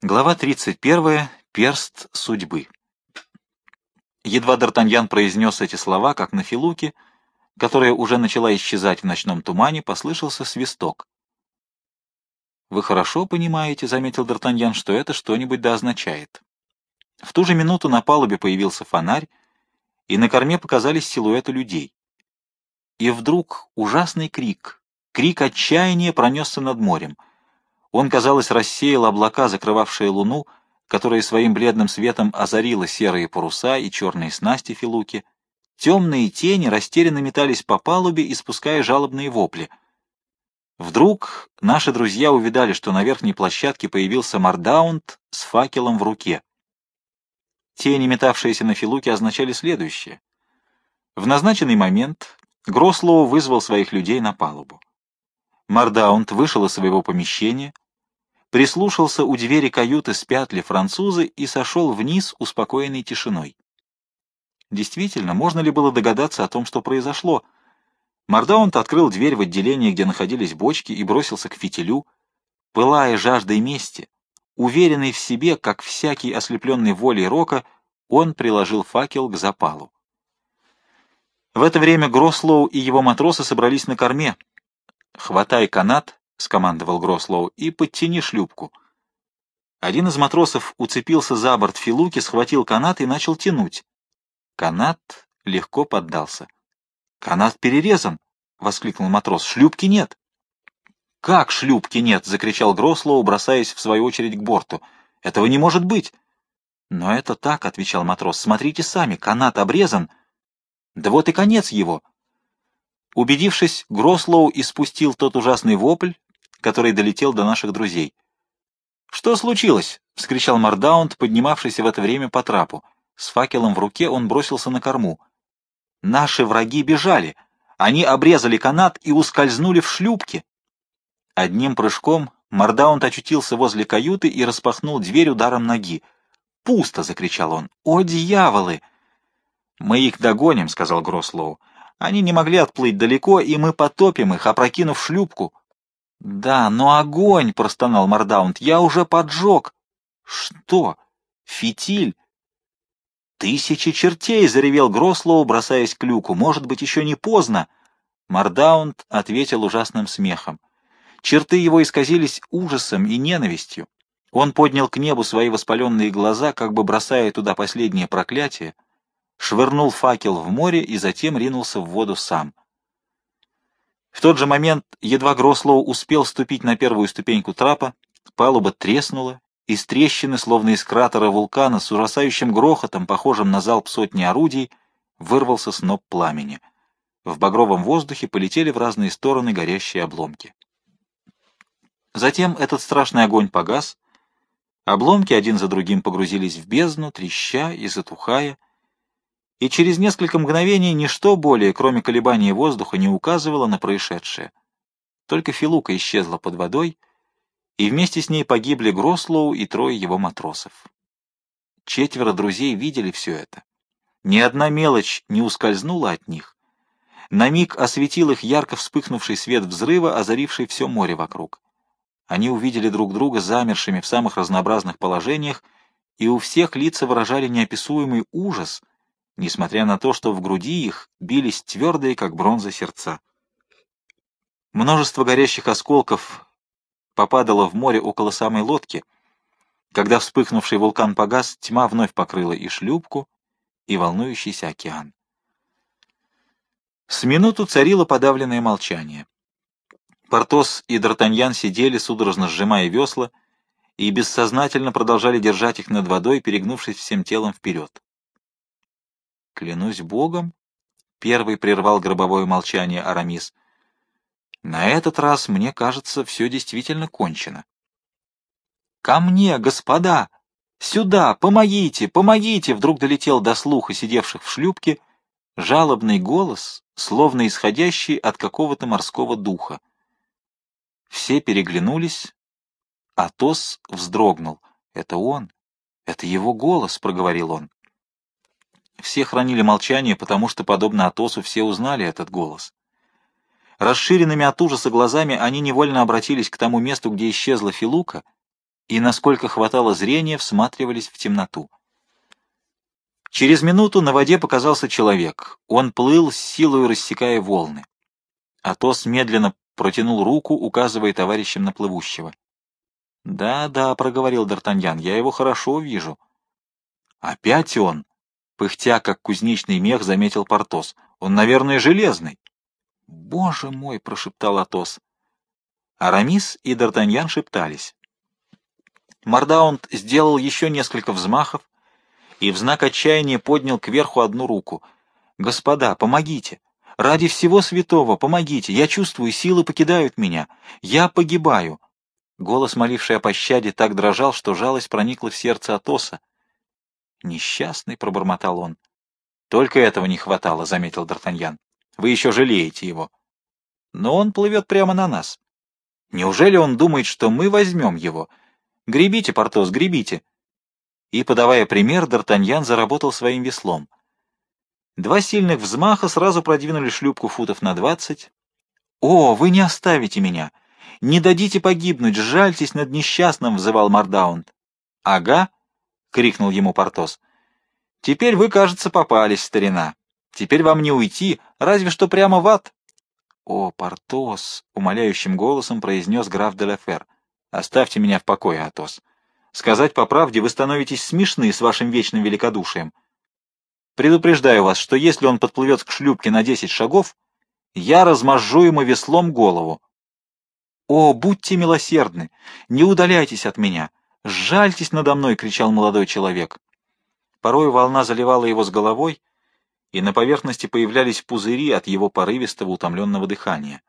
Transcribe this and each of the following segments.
Глава 31. Перст судьбы. Едва Д'Артаньян произнес эти слова, как на Филуке, которая уже начала исчезать в ночном тумане, послышался свисток. «Вы хорошо понимаете, — заметил Д'Артаньян, — что это что-нибудь да означает». В ту же минуту на палубе появился фонарь, и на корме показались силуэты людей. И вдруг ужасный крик, крик отчаяния пронесся над морем — он, казалось, рассеял облака, закрывавшие луну, которая своим бледным светом озарила серые паруса и черные снасти Филуки. Темные тени растерянно метались по палубе, испуская жалобные вопли. Вдруг наши друзья увидали, что на верхней площадке появился Мардаунд с факелом в руке. Тени, метавшиеся на Филуке, означали следующее. В назначенный момент Грослоу вызвал своих людей на палубу. Мардаунд вышел из своего помещения, прислушался у двери каюты, спят ли французы, и сошел вниз, успокоенный тишиной. Действительно, можно ли было догадаться о том, что произошло? Мардаунд открыл дверь в отделение, где находились бочки, и бросился к фитилю, пылая жаждой мести. Уверенный в себе, как всякий ослепленный волей рока, он приложил факел к запалу. В это время Грослоу и его матросы собрались на корме, «Хватай канат», — скомандовал Грослоу, — «и подтяни шлюпку». Один из матросов уцепился за борт Филуки, схватил канат и начал тянуть. Канат легко поддался. «Канат перерезан!» — воскликнул матрос. «Шлюпки нет!» «Как шлюпки нет?» — закричал Грослоу, бросаясь в свою очередь к борту. «Этого не может быть!» «Но это так», — отвечал матрос. «Смотрите сами, канат обрезан. Да вот и конец его!» Убедившись, Грослоу испустил тот ужасный вопль, который долетел до наших друзей. «Что случилось?» — вскричал Мардаунд, поднимавшийся в это время по трапу. С факелом в руке он бросился на корму. «Наши враги бежали. Они обрезали канат и ускользнули в шлюпке». Одним прыжком Мардаунд очутился возле каюты и распахнул дверь ударом ноги. «Пусто!» — закричал он. «О, дьяволы!» «Мы их догоним», — сказал Грослоу. Они не могли отплыть далеко, и мы потопим их, опрокинув шлюпку. — Да, но огонь, — простонал Мардаунд, — я уже поджег. — Что? Фитиль? «Тысячи чертей!» — заревел Грослоу, бросаясь к люку. «Может быть, еще не поздно?» Мардаунд ответил ужасным смехом. Черты его исказились ужасом и ненавистью. Он поднял к небу свои воспаленные глаза, как бы бросая туда последнее проклятие, швырнул факел в море и затем ринулся в воду сам. В тот же момент, едва Грослоу успел ступить на первую ступеньку трапа, палуба треснула, из трещины, словно из кратера вулкана, с ужасающим грохотом, похожим на залп сотни орудий, вырвался сноп пламени. В багровом воздухе полетели в разные стороны горящие обломки. Затем этот страшный огонь погас, обломки один за другим погрузились в бездну, треща и затухая, и через несколько мгновений ничто более, кроме колебания воздуха, не указывало на происшедшее. Только Филука исчезла под водой, и вместе с ней погибли Грослоу и трое его матросов. Четверо друзей видели все это. Ни одна мелочь не ускользнула от них. На миг осветил их ярко вспыхнувший свет взрыва, озаривший все море вокруг. Они увидели друг друга замершими в самых разнообразных положениях, и у всех лица выражали неописуемый ужас, несмотря на то, что в груди их бились твердые, как бронза, сердца. Множество горящих осколков попадало в море около самой лодки. Когда вспыхнувший вулкан погас, тьма вновь покрыла и шлюпку, и волнующийся океан. С минуту царило подавленное молчание. Портос и Д'Артаньян сидели, судорожно сжимая весла, и бессознательно продолжали держать их над водой, перегнувшись всем телом вперед. Клянусь богом, первый прервал гробовое молчание Арамис. На этот раз, мне кажется, все действительно кончено. Ко мне, господа! Сюда! Помогите! Помогите! Вдруг долетел до слуха сидевших в шлюпке жалобный голос, словно исходящий от какого-то морского духа. Все переглянулись, Атос вздрогнул. «Это он! Это его голос!» — проговорил он. Все хранили молчание, потому что, подобно Атосу, все узнали этот голос. Расширенными от ужаса глазами они невольно обратились к тому месту, где исчезла Филука, и, насколько хватало зрения, всматривались в темноту. Через минуту на воде показался человек. Он плыл с силой, рассекая волны. Атос медленно протянул руку, указывая товарищам на плывущего. «Да, да», — проговорил Д'Артаньян, — «я его хорошо вижу». «Опять он!» — пыхтя, как кузнечный мех, заметил Портос. «Он, наверное, железный». «Боже мой!» — прошептал Атос. Арамис и Д'Артаньян шептались. Мордаунд сделал еще несколько взмахов и в знак отчаяния поднял кверху одну руку. «Господа, помогите! Ради всего святого, помогите! Я чувствую, силы покидают меня! Я погибаю!» Голос, моливший о пощаде, так дрожал, что жалость проникла в сердце Атоса. «Несчастный», — пробормотал он. «Только этого не хватало», — заметил Д'Артаньян. «Вы еще жалеете его». «Но он плывет прямо на нас. Неужели он думает, что мы возьмем его? Гребите, Портос, гребите!» И, подавая пример, Д'Артаньян заработал своим веслом. Два сильных взмаха сразу продвинули шлюпку футов на двадцать. «О, вы не оставите меня!» «Не дадите погибнуть, жальтесь над несчастным!» — взывал Мардаунд. «Ага!» — крикнул ему Портос. «Теперь вы, кажется, попались, старина. Теперь вам не уйти, разве что прямо в ад». «О, Портос!» — умоляющим голосом произнес граф де Лефер. «Оставьте меня в покое, Атос. Сказать по правде, вы становитесь смешны с вашим вечным великодушием. Предупреждаю вас, что если он подплывет к шлюпке на десять шагов, я размажу ему веслом голову. «О, будьте милосердны! Не удаляйтесь от меня! Жальтесь надо мной!» — кричал молодой человек. Порой волна заливала его с головой, и на поверхности появлялись пузыри от его порывистого утомленного дыхания.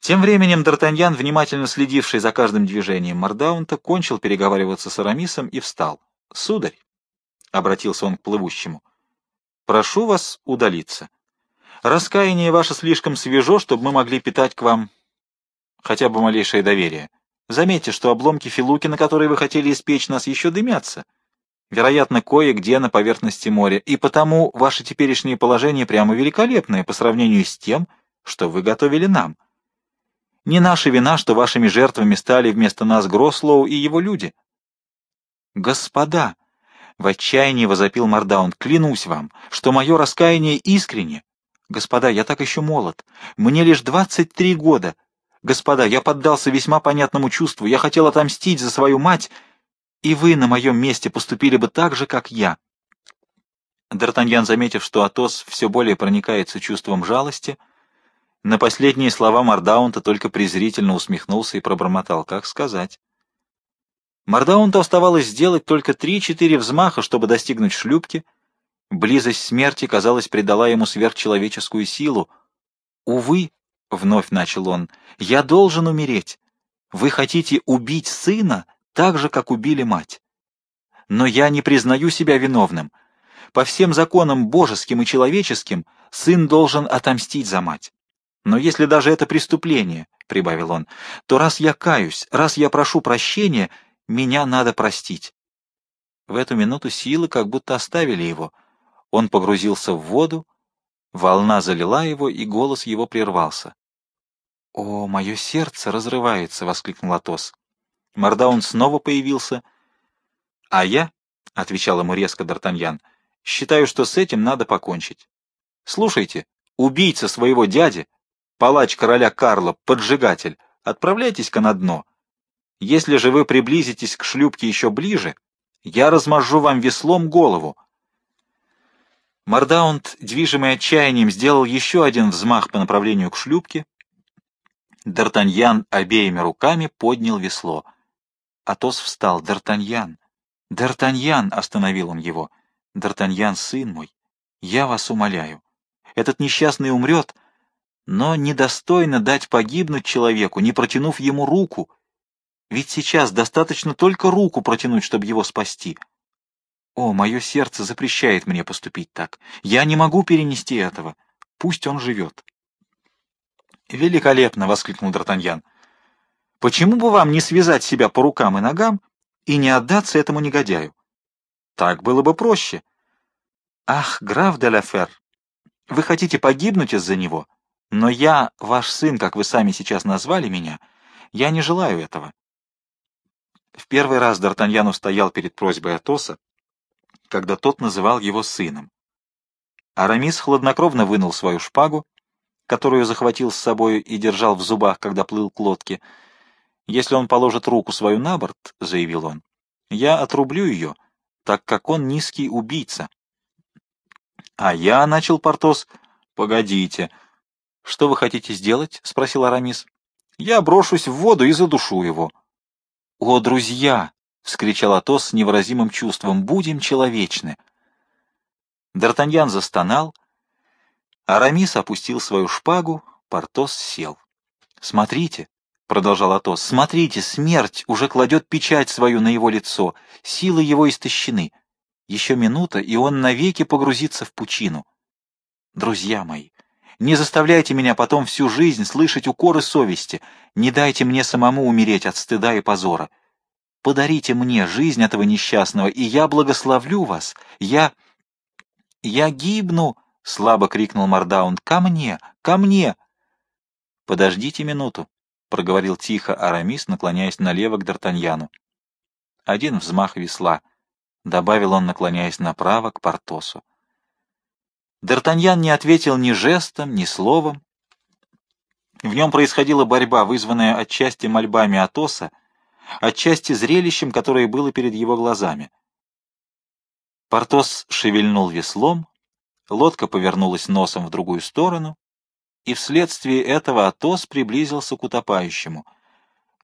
Тем временем Д'Артаньян, внимательно следивший за каждым движением Мардаунта, кончил переговариваться с Арамисом и встал. «Сударь!» — обратился он к плывущему. «Прошу вас удалиться. Раскаяние ваше слишком свежо, чтобы мы могли питать к вам хотя бы малейшее доверие. Заметьте, что обломки Филуки, на которые вы хотели испечь нас, еще дымятся. Вероятно, кое-где на поверхности моря, и потому ваше теперешнее положение прямо великолепное по сравнению с тем, что вы готовили нам. Не наша вина, что вашими жертвами стали вместо нас Грослоу и его люди. Господа, в отчаянии возопил Мардаун, клянусь вам, что мое раскаяние искренне. Господа, я так еще молод. Мне лишь двадцать три года. Господа, я поддался весьма понятному чувству, я хотел отомстить за свою мать, и вы на моем месте поступили бы так же, как я. Д'Артаньян, заметив, что Атос все более проникается чувством жалости, на последние слова Мардаунта только презрительно усмехнулся и пробормотал, как сказать. Мардаунту оставалось сделать только три-четыре взмаха, чтобы достигнуть шлюпки. Близость смерти, казалось, придала ему сверхчеловеческую силу. Увы, — вновь начал он, — «я должен умереть. Вы хотите убить сына так же, как убили мать. Но я не признаю себя виновным. По всем законам божеским и человеческим сын должен отомстить за мать. Но если даже это преступление, — прибавил он, — то раз я каюсь, раз я прошу прощения, меня надо простить». В эту минуту силы как будто оставили его. Он погрузился в воду, волна залила его, и голос его прервался. «О, мое сердце разрывается!» — воскликнул Атос. Мардаун снова появился. «А я, — отвечал ему резко Д'Артаньян, — считаю, что с этим надо покончить. Слушайте, убийца своего дяди, палач короля Карла, поджигатель, отправляйтесь-ка на дно. Если же вы приблизитесь к шлюпке еще ближе, я размажу вам веслом голову». Мардаунд, движимый отчаянием, сделал еще один взмах по направлению к шлюпке, Д'Артаньян обеими руками поднял весло. Атос встал. «Д'Артаньян! Д'Артаньян!» — остановил он его. «Д'Артаньян, сын мой, я вас умоляю. Этот несчастный умрет, но недостойно дать погибнуть человеку, не протянув ему руку. Ведь сейчас достаточно только руку протянуть, чтобы его спасти. О, мое сердце запрещает мне поступить так. Я не могу перенести этого. Пусть он живет». «Великолепно!» — воскликнул Д'Артаньян. «Почему бы вам не связать себя по рукам и ногам и не отдаться этому негодяю? Так было бы проще». «Ах, граф де Лафер, вы хотите погибнуть из-за него, но я, ваш сын, как вы сами сейчас назвали меня, я не желаю этого. В первый раз Д'Артаньян устоял перед просьбой Атоса, когда тот называл его сыном. Арамис хладнокровно вынул свою шпагу, которую захватил с собой и держал в зубах, когда плыл к лодке. «Если он положит руку свою на борт, — заявил он, — я отрублю ее, так как он низкий убийца». «А я, — начал Портос, — погодите. Что вы хотите сделать? — спросил Арамис. «Я брошусь в воду и задушу его». «О, друзья!» — вскричал Атос с невыразимым чувством. «Будем человечны!» Д'Артаньян застонал, Арамис опустил свою шпагу, Портос сел. «Смотрите!» — продолжал Атос. «Смотрите, смерть уже кладет печать свою на его лицо, силы его истощены. Еще минута, и он навеки погрузится в пучину. Друзья мои, не заставляйте меня потом всю жизнь слышать укоры совести, не дайте мне самому умереть от стыда и позора. Подарите мне жизнь этого несчастного, и я благословлю вас. Я... я гибну!» — слабо крикнул Мордаунд. «Ко мне! Ко мне!» «Подождите минуту», — проговорил тихо Арамис, наклоняясь налево к Д'Артаньяну. Один взмах весла, — добавил он, наклоняясь направо к Портосу. Д'Артаньян не ответил ни жестом, ни словом. В нем происходила борьба, вызванная отчасти мольбами Атоса, отчасти зрелищем, которое было перед его глазами. Портос шевельнул веслом, лодка повернулась носом в другую сторону, и вследствие этого Атос приблизился к утопающему.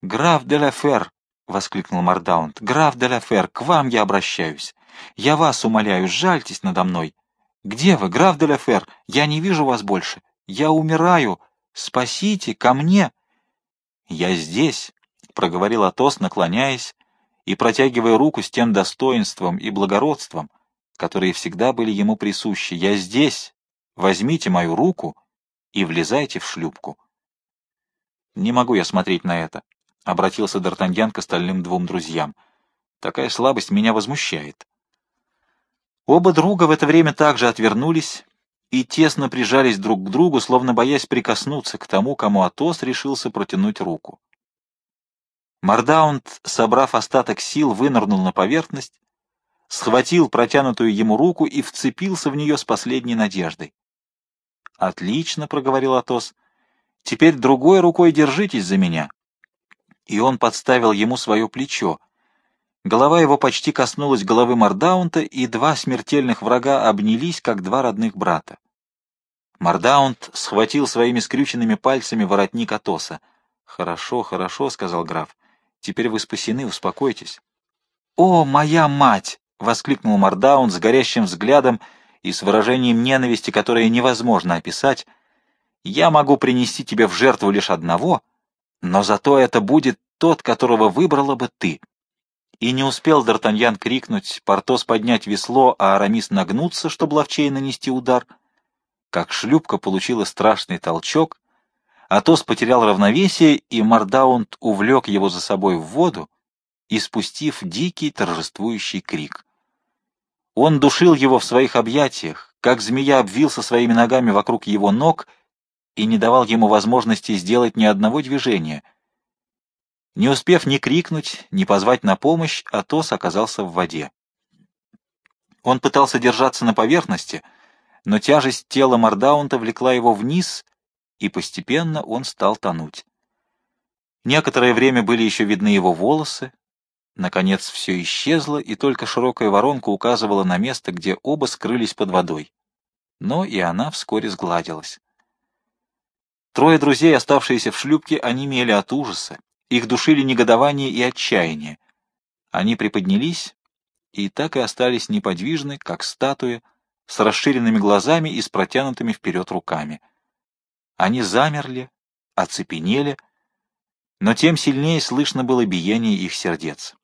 «Граф де ла Фер!» — воскликнул Мордаунд. «Граф де ла Фер, к вам я обращаюсь. Я вас умоляю, жальтесь надо мной. Где вы, граф де ла Фер? Я не вижу вас больше. Я умираю. Спасите, ко мне!» «Я здесь!» — проговорил Атос, наклоняясь и протягивая руку с тем достоинством и благородством, которые всегда были ему присущи. «Я здесь! Возьмите мою руку и влезайте в шлюпку!» «Не могу я смотреть на это», — обратился Д'Артаньян к остальным двум друзьям. «Такая слабость меня возмущает». Оба друга в это время также отвернулись и тесно прижались друг к другу, словно боясь прикоснуться к тому, кому Атос решился протянуть руку. Мордаунд, собрав остаток сил, вынырнул на поверхность схватил протянутую ему руку и вцепился в нее с последней надеждой. «Отлично», — проговорил Атос, — «теперь другой рукой держитесь за меня». И он подставил ему свое плечо. Голова его почти коснулась головы Мардаунта, и два смертельных врага обнялись, как два родных брата. Мардаунт схватил своими скрюченными пальцами воротник Атоса. «Хорошо, хорошо», — сказал граф. «Теперь вы спасены, успокойтесь». «О, моя мать!» — воскликнул Мардаун с горящим взглядом и с выражением ненависти, которое невозможно описать. «Я могу принести тебе в жертву лишь одного, но зато это будет тот, которого выбрала бы ты». И не успел Д'Артаньян крикнуть, Портос поднять весло, а Арамис нагнуться, чтобы ловчее нанести удар, как шлюпка получила страшный толчок, Атос потерял равновесие, и Мардаунд увлек его за собой в воду, испустив дикий торжествующий крик. Он душил его в своих объятиях, как змея обвился своими ногами вокруг его ног и не давал ему возможности сделать ни одного движения. Не успев ни крикнуть, ни позвать на помощь, Атос оказался в воде. Он пытался держаться на поверхности, но тяжесть тела Мардаунта влекла его вниз, и постепенно он стал тонуть. Некоторое время были еще видны его волосы, Наконец все исчезло, и только широкая воронка указывала на место, где оба скрылись под водой. Но и она вскоре сгладилась. Трое друзей, оставшиеся в шлюпке, онемели от ужаса. Их душили негодование и отчаяние. Они приподнялись и так и остались неподвижны, как статуи, с расширенными глазами и с протянутыми вперед руками. Они замерли, оцепенели, но тем сильнее слышно было биение их сердец.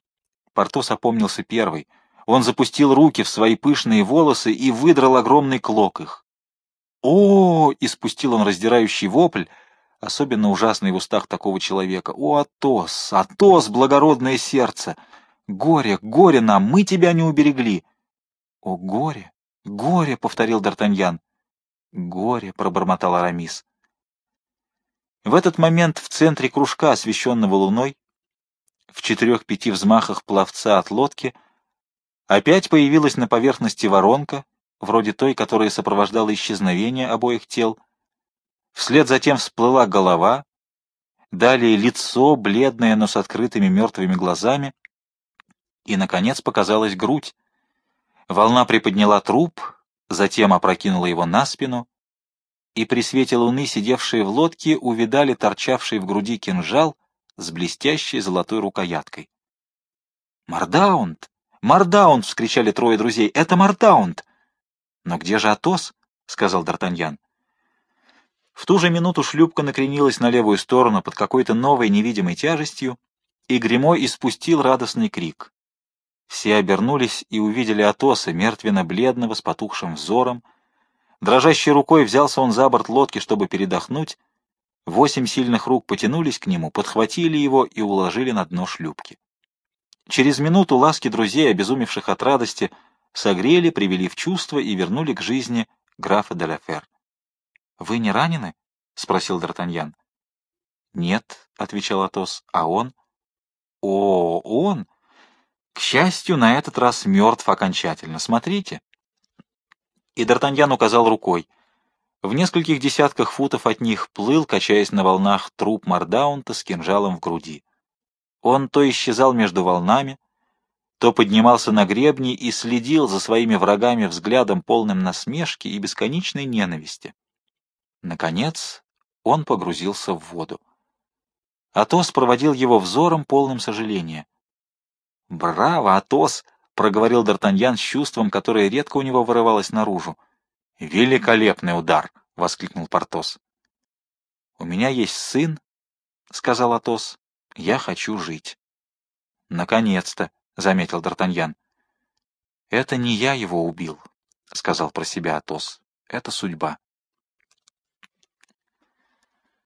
Портос опомнился первый. Он запустил руки в свои пышные волосы и выдрал огромный клок их. «О!» — испустил он раздирающий вопль, особенно ужасный в устах такого человека. «О, Атос! Атос, благородное сердце! Горе, горе нам! Мы тебя не уберегли!» «О, горе! Горе!» — повторил Д'Артаньян. «Горе!» — пробормотал Арамис. В этот момент в центре кружка, освещенного луной, в четырех-пяти взмахах пловца от лодки, опять появилась на поверхности воронка, вроде той, которая сопровождала исчезновение обоих тел. Вслед затем всплыла голова, далее лицо, бледное, но с открытыми мертвыми глазами, и, наконец, показалась грудь. Волна приподняла труп, затем опрокинула его на спину, и при свете луны сидевшие в лодке увидали торчавший в груди кинжал с блестящей золотой рукояткой. «Мардаунд! Мардаунд!» — вскричали трое друзей. «Это Мардаунд!» «Но где же Атос?» — сказал Д'Артаньян. В ту же минуту шлюпка накренилась на левую сторону под какой-то новой невидимой тяжестью, и Гремой испустил радостный крик. Все обернулись и увидели Атоса, мертвенно-бледного, с потухшим взором. Дрожащей рукой взялся он за борт лодки, чтобы передохнуть. Восемь сильных рук потянулись к нему, подхватили его и уложили на дно шлюпки. Через минуту ласки друзей, обезумевших от радости, согрели, привели в чувство и вернули к жизни графа де Лафер. — Вы не ранены? — спросил Д'Артаньян. — Нет, — отвечал Атос, — а он? — О, он! К счастью, на этот раз мертв окончательно. Смотрите. И Д'Артаньян указал рукой. В нескольких десятках футов от них плыл, качаясь на волнах, труп Мардаунта с кинжалом в груди. Он то исчезал между волнами, то поднимался на гребни и следил за своими врагами взглядом полным насмешки и бесконечной ненависти. Наконец он погрузился в воду. Атос проводил его взором, полным сожаления. «Браво, Атос!» — проговорил Д'Артаньян с чувством, которое редко у него вырывалось наружу. «Великолепный удар!» — воскликнул Портос. «У меня есть сын», — сказал Атос. «Я хочу жить». «Наконец-то!» — заметил Д'Артаньян. «Это не я его убил», — сказал про себя Атос. «Это судьба».